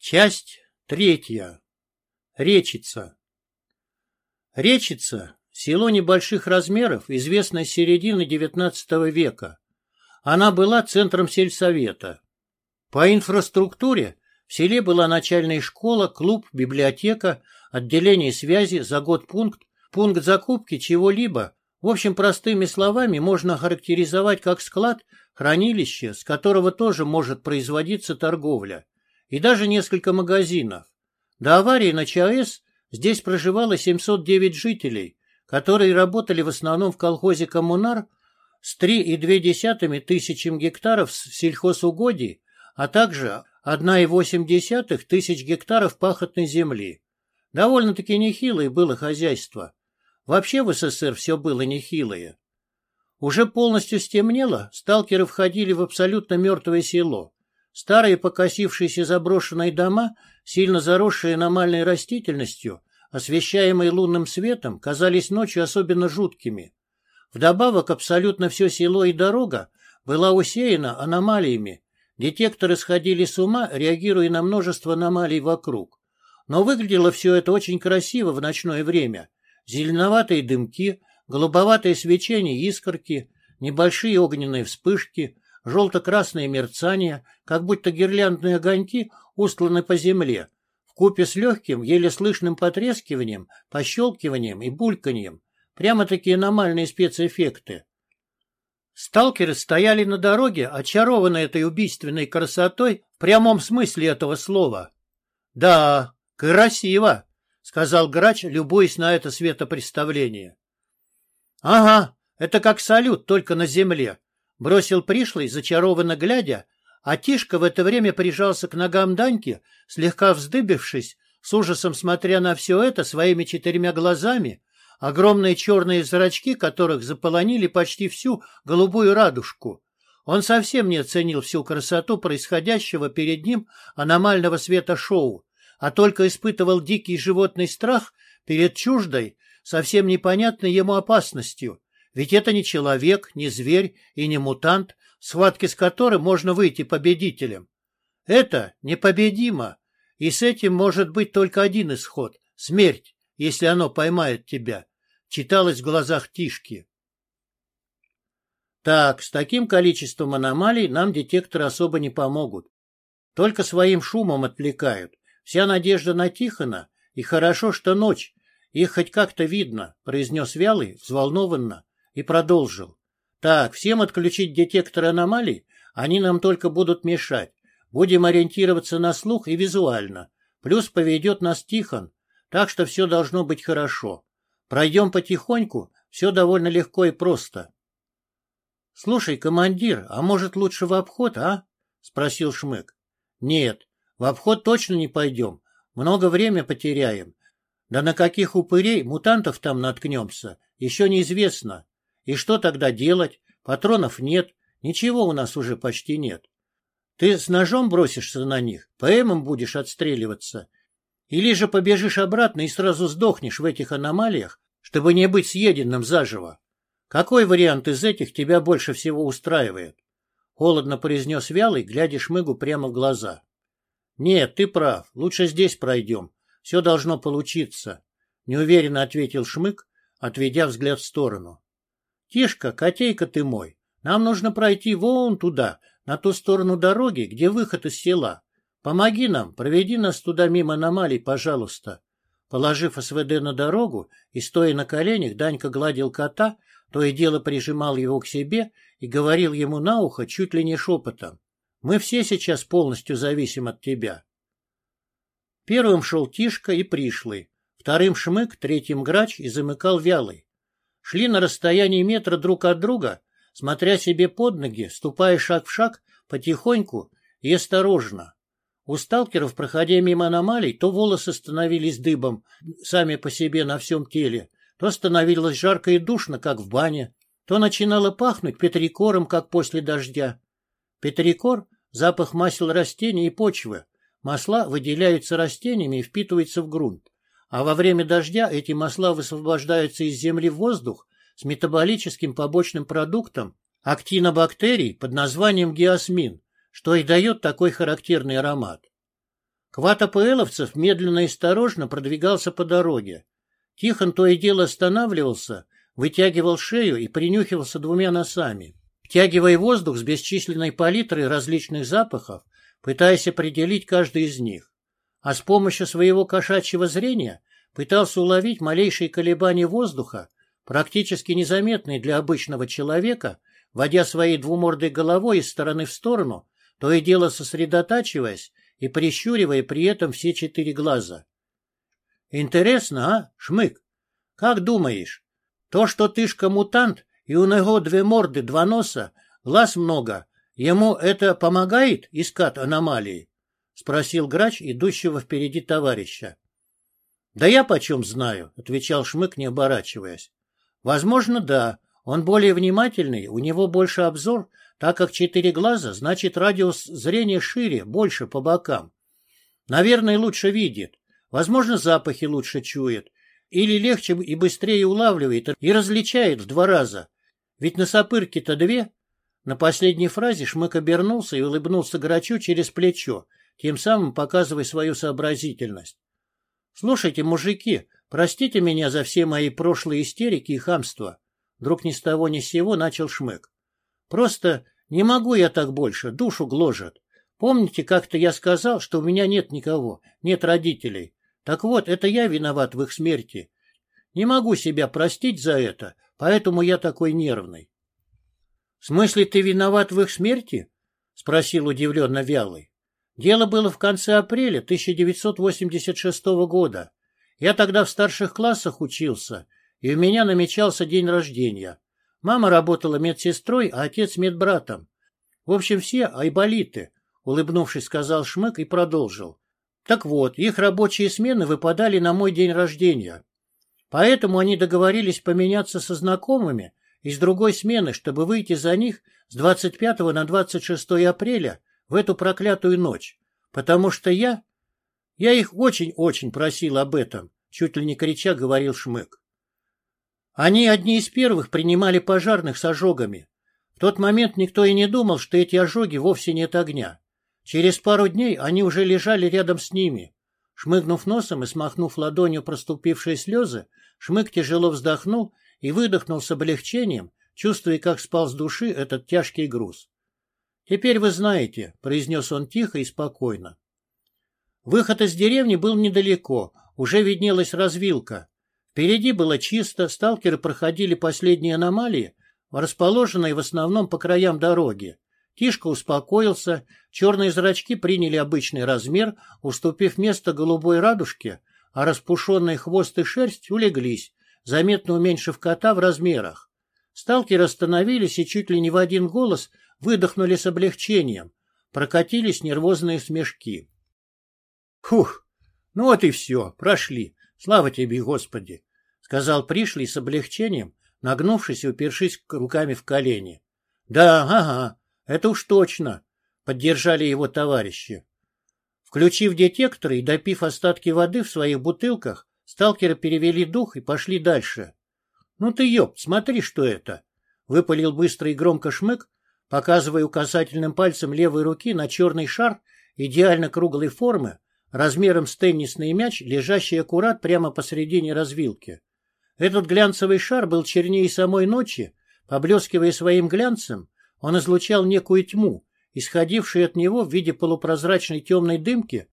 Часть третья. Речица. Речица – село небольших размеров, известное с середины XIX века. Она была центром сельсовета. По инфраструктуре в селе была начальная школа, клуб, библиотека, отделение связи, загод-пункт, пункт закупки чего-либо. В общем, простыми словами можно охарактеризовать как склад, хранилище, с которого тоже может производиться торговля и даже несколько магазинов. До аварии на ЧАЭС здесь проживало 709 жителей, которые работали в основном в колхозе «Коммунар» с 3,2 тысячами гектаров сельхозугодий, а также 1,8 тысяч гектаров пахотной земли. Довольно-таки нехилое было хозяйство. Вообще в СССР все было нехилое. Уже полностью стемнело, сталкеры входили в абсолютно мертвое село. Старые покосившиеся заброшенные дома, сильно заросшие аномальной растительностью, освещаемые лунным светом, казались ночью особенно жуткими. Вдобавок абсолютно все село и дорога была усеяна аномалиями. Детекторы сходили с ума, реагируя на множество аномалий вокруг. Но выглядело все это очень красиво в ночное время. Зеленоватые дымки, голубоватое свечение искорки, небольшие огненные вспышки — желто-красные мерцания, как будто гирляндные огоньки, устланы по земле, в купе с легким, еле слышным потрескиванием, пощелкиванием и бульканьем. Прямо такие аномальные спецэффекты. Сталкеры стояли на дороге, очарованные этой убийственной красотой в прямом смысле этого слова. «Да, красиво», — сказал грач, любуясь на это светопредставление. «Ага, это как салют, только на земле», Бросил пришлый, зачарованно глядя, а Тишка в это время прижался к ногам Даньки, слегка вздыбившись, с ужасом смотря на все это своими четырьмя глазами, огромные черные зрачки которых заполонили почти всю голубую радужку. Он совсем не оценил всю красоту происходящего перед ним аномального света шоу, а только испытывал дикий животный страх перед чуждой, совсем непонятной ему опасностью, ведь это не человек, не зверь и не мутант, схватки с которым можно выйти победителем. Это непобедимо, и с этим может быть только один исход — смерть, если оно поймает тебя, читалось в глазах Тишки. Так, с таким количеством аномалий нам детекторы особо не помогут. Только своим шумом отвлекают. Вся надежда на Тихона, и хорошо, что ночь, их хоть как-то видно, произнес Вялый, взволнованно, и продолжил. Так, всем отключить детекторы аномалий, они нам только будут мешать. Будем ориентироваться на слух и визуально. Плюс поведет нас Тихон, так что все должно быть хорошо. Пройдем потихоньку, все довольно легко и просто. — Слушай, командир, а может лучше в обход, а? — спросил Шмык. — Нет, в обход точно не пойдем. Много времени потеряем. Да на каких упырей, мутантов там наткнемся, еще неизвестно. И что тогда делать? Патронов нет, ничего у нас уже почти нет. Ты с ножом бросишься на них, ПМом будешь отстреливаться. Или же побежишь обратно и сразу сдохнешь в этих аномалиях, чтобы не быть съеденным заживо. Какой вариант из этих тебя больше всего устраивает? Холодно произнес Вялый, глядя Шмыгу прямо в глаза. Нет, ты прав, лучше здесь пройдем. Все должно получиться. Неуверенно ответил Шмык, отведя взгляд в сторону. Тишка, котейка ты мой, нам нужно пройти вон туда, на ту сторону дороги, где выход из села. Помоги нам, проведи нас туда мимо аномалий, пожалуйста. Положив СВД на дорогу и стоя на коленях, Данька гладил кота, то и дело прижимал его к себе и говорил ему на ухо чуть ли не шепотом. «Мы все сейчас полностью зависим от тебя». Первым шел Тишка и Пришлый, вторым Шмык, третьим Грач и замыкал Вялый шли на расстоянии метра друг от друга, смотря себе под ноги, ступая шаг в шаг, потихоньку и осторожно. У сталкеров, проходя мимо аномалий, то волосы становились дыбом сами по себе на всем теле, то становилось жарко и душно, как в бане, то начинало пахнуть петрикором, как после дождя. Петрикор — запах масел растений и почвы. Масла выделяются растениями и впитываются в грунт а во время дождя эти масла высвобождаются из земли в воздух с метаболическим побочным продуктом актинобактерий под названием геосмин, что и дает такой характерный аромат. Квад АПЛовцев медленно и осторожно продвигался по дороге. Тихон то и дело останавливался, вытягивал шею и принюхивался двумя носами, втягивая воздух с бесчисленной палитрой различных запахов, пытаясь определить каждый из них. А с помощью своего кошачьего зрения пытался уловить малейшие колебания воздуха, практически незаметные для обычного человека, водя своей двумордой головой из стороны в сторону, то и дело сосредотачиваясь и прищуривая при этом все четыре глаза. Интересно, а, Шмык? Как думаешь, то, что тышка мутант, и у него две морды, два носа, глаз много, ему это помогает искать аномалии? Спросил грач, идущего впереди товарища. Да я почем знаю, отвечал Шмык, не оборачиваясь. Возможно, да. Он более внимательный, у него больше обзор, так как четыре глаза, значит радиус зрения шире, больше по бокам. Наверное, лучше видит. Возможно, запахи лучше чует. Или легче и быстрее улавливает и различает в два раза. Ведь на сапырке-то две. На последней фразе Шмык обернулся и улыбнулся Грачу через плечо, тем самым показывая свою сообразительность. «Слушайте, мужики, простите меня за все мои прошлые истерики и хамства». Вдруг ни с того ни с сего начал Шмык. «Просто не могу я так больше, душу гложет. Помните, как-то я сказал, что у меня нет никого, нет родителей? Так вот, это я виноват в их смерти. Не могу себя простить за это, поэтому я такой нервный. — В смысле, ты виноват в их смерти? — спросил удивленно Вялый. Дело было в конце апреля 1986 года. Я тогда в старших классах учился, и у меня намечался день рождения. Мама работала медсестрой, а отец медбратом. В общем, все айболиты, — улыбнувшись, сказал Шмык и продолжил. Так вот, их рабочие смены выпадали на мой день рождения. Поэтому они договорились поменяться со знакомыми из другой смены, чтобы выйти за них с 25 на 26 апреля в эту проклятую ночь. Потому что я... Я их очень-очень просил об этом, чуть ли не крича говорил Шмык. Они одни из первых принимали пожарных с ожогами. В тот момент никто и не думал, что эти ожоги вовсе нет огня. Через пару дней они уже лежали рядом с ними. Шмыгнув носом и смахнув ладонью проступившие слезы, Шмык тяжело вздохнул и выдохнул с облегчением, чувствуя, как спал с души этот тяжкий груз. «Теперь вы знаете», — произнес он тихо и спокойно. Выход из деревни был недалеко, уже виднелась развилка. Впереди было чисто, сталкеры проходили последние аномалии, расположенные в основном по краям дороги. Тишка успокоился, черные зрачки приняли обычный размер, уступив место голубой радужке, а распушенный хвост и шерсть улеглись, заметно уменьшив кота в размерах. Сталкеры остановились и чуть ли не в один голос выдохнули с облегчением. Прокатились нервозные смешки. «Фух, ну вот и все, прошли. Слава тебе, Господи!» — сказал пришлый с облегчением, нагнувшись и упершись руками в колени. «Да, ага, это уж точно, поддержали его товарищи. Включив детекторы и допив остатки воды в своих бутылках, сталкеры перевели дух и пошли дальше. «Ну ты ёб, смотри, что это!» Выпалил быстро и громко шмык, показывая указательным пальцем левой руки на черный шар идеально круглой формы, размером с теннисный мяч, лежащий аккурат прямо посередине развилки. Этот глянцевый шар был чернее самой ночи, поблескивая своим глянцем, он излучал некую тьму, исходившую от него в виде полупрозрачной темной дымки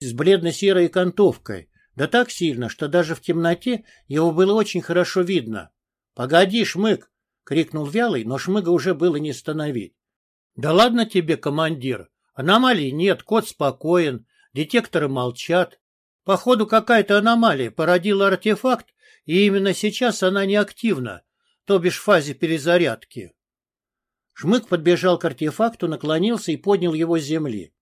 с бледно-серой окантовкой, да так сильно, что даже в темноте его было очень хорошо видно. — Погоди, Шмык! — крикнул Вялый, но Шмыга уже было не остановить. — Да ладно тебе, командир. Аномалий нет, кот спокоен, детекторы молчат. Походу, какая-то аномалия породила артефакт, и именно сейчас она неактивна, то бишь в фазе перезарядки. Шмык подбежал к артефакту, наклонился и поднял его с земли.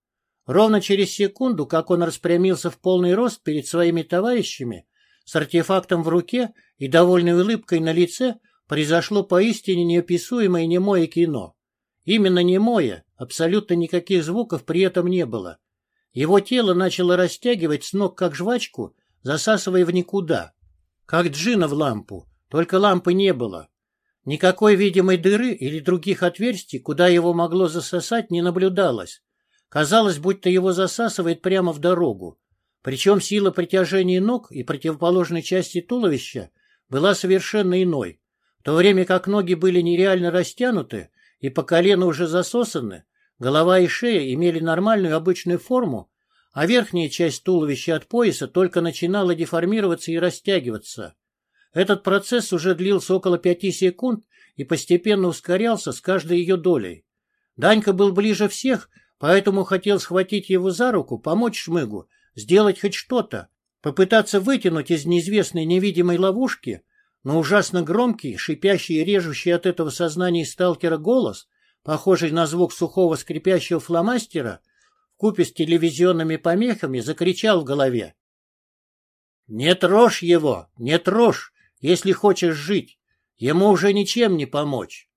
Ровно через секунду, как он распрямился в полный рост перед своими товарищами, с артефактом в руке и довольной улыбкой на лице, произошло поистине неописуемое немое кино. Именно немое, абсолютно никаких звуков при этом не было. Его тело начало растягивать с ног как жвачку, засасывая в никуда. Как джина в лампу, только лампы не было. Никакой видимой дыры или других отверстий, куда его могло засосать, не наблюдалось. Казалось, будто его засасывает прямо в дорогу. Причем сила притяжения ног и противоположной части туловища была совершенно иной. В то время как ноги были нереально растянуты и по колено уже засосаны, голова и шея имели нормальную обычную форму, а верхняя часть туловища от пояса только начинала деформироваться и растягиваться. Этот процесс уже длился около пяти секунд и постепенно ускорялся с каждой ее долей. Данька был ближе всех, поэтому хотел схватить его за руку, помочь Шмыгу, сделать хоть что-то, попытаться вытянуть из неизвестной невидимой ловушки, но ужасно громкий, шипящий и режущий от этого сознания сталкера голос, похожий на звук сухого скрипящего фломастера, вкупе с телевизионными помехами, закричал в голове. «Не трожь его, не трожь, если хочешь жить. Ему уже ничем не помочь».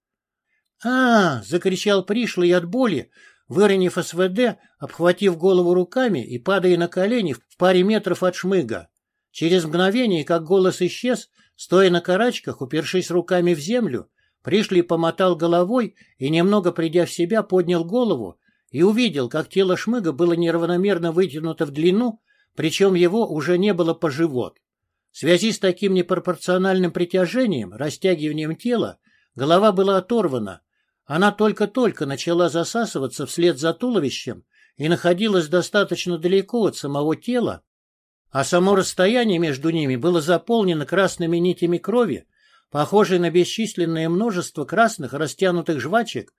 «А!» — закричал пришлый от боли, выронив СВД, обхватив голову руками и падая на колени в паре метров от шмыга. Через мгновение, как голос исчез, стоя на карачках, упершись руками в землю, Пришли помотал головой и, немного придя в себя, поднял голову и увидел, как тело шмыга было неравномерно вытянуто в длину, причем его уже не было по живот. В связи с таким непропорциональным притяжением, растягиванием тела, голова была оторвана, она только-только начала засасываться вслед за туловищем и находилась достаточно далеко от самого тела, а само расстояние между ними было заполнено красными нитями крови, похожей на бесчисленное множество красных растянутых жвачек,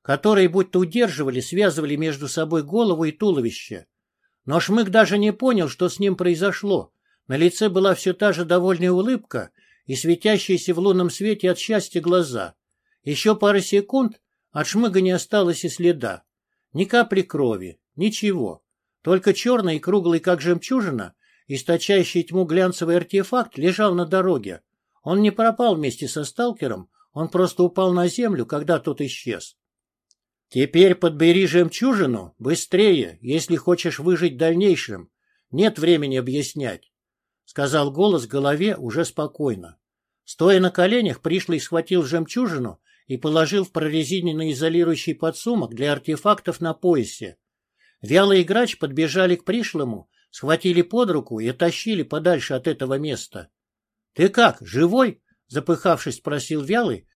которые будто удерживали, связывали между собой голову и туловище. Но Шмык даже не понял, что с ним произошло. На лице была все та же довольная улыбка и светящиеся в лунном свете от счастья глаза. Еще пара секунд, от шмыга не осталось и следа. Ни капли крови, ничего. Только черный и круглый, как жемчужина, источающий тьму глянцевый артефакт, лежал на дороге. Он не пропал вместе со сталкером, он просто упал на землю, когда тот исчез. Теперь подбери жемчужину быстрее, если хочешь выжить в дальнейшем. Нет времени объяснять, — сказал голос в голове уже спокойно. Стоя на коленях, пришлый схватил жемчужину и положил в прорезиненный изолирующий подсумок для артефактов на поясе. Вялый грач подбежали к пришлому, схватили под руку и тащили подальше от этого места. — Ты как, живой? — запыхавшись, спросил Вялый,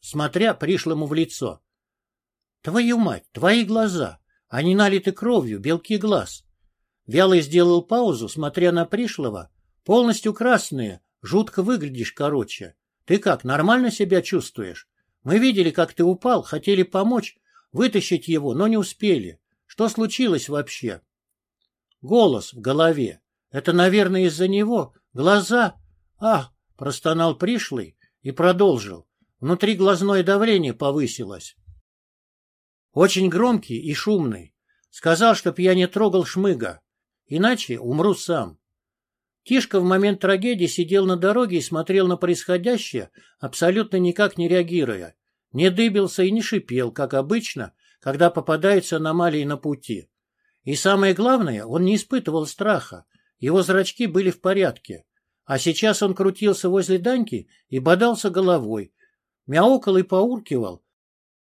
смотря пришлому в лицо. — Твою мать, твои глаза! Они налиты кровью, белки глаз. Вялый сделал паузу, смотря на пришлого. Полностью красные, жутко выглядишь, короче. Ты как, нормально себя чувствуешь? Мы видели, как ты упал, хотели помочь, вытащить его, но не успели. Что случилось вообще? Голос в голове. Это, наверное, из-за него. Глаза. Ах, простонал пришлый и продолжил. Внутри глазное давление повысилось. Очень громкий и шумный. Сказал, чтоб я не трогал шмыга. Иначе умру сам. Тишка в момент трагедии сидел на дороге и смотрел на происходящее, абсолютно никак не реагируя. Не дыбился и не шипел, как обычно, когда попадаются аномалии на пути. И самое главное, он не испытывал страха. Его зрачки были в порядке. А сейчас он крутился возле Даньки и бодался головой, мяукал и поуркивал,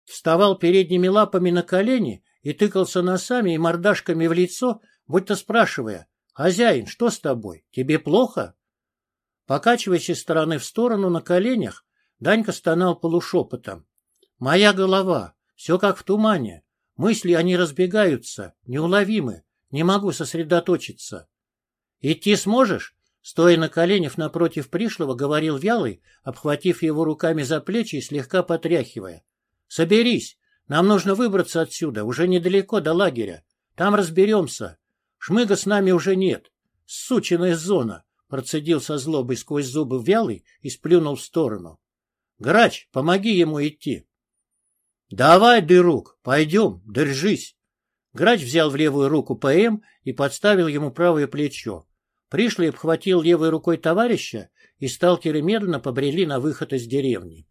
вставал передними лапами на колени и тыкался носами и мордашками в лицо, будто спрашивая, «Хозяин, что с тобой? Тебе плохо?» Покачиваясь из стороны в сторону на коленях, Данька стонал полушепотом. «Моя голова, все как в тумане. Мысли, они разбегаются, неуловимы. Не могу сосредоточиться». «Идти сможешь?» Стоя на коленях напротив пришлого, говорил Вялый, обхватив его руками за плечи и слегка потряхивая. «Соберись, нам нужно выбраться отсюда, уже недалеко до лагеря. Там разберемся. Шмыга с нами уже нет. Сучиная зона, процедил со злобой сквозь зубы вялый и сплюнул в сторону. Грач, помоги ему идти. Давай, дырук, пойдем, держись. Грач взял в левую руку ПМ и подставил ему правое плечо. Пришлый обхватил левой рукой товарища, и сталкеры медленно побрели на выход из деревни.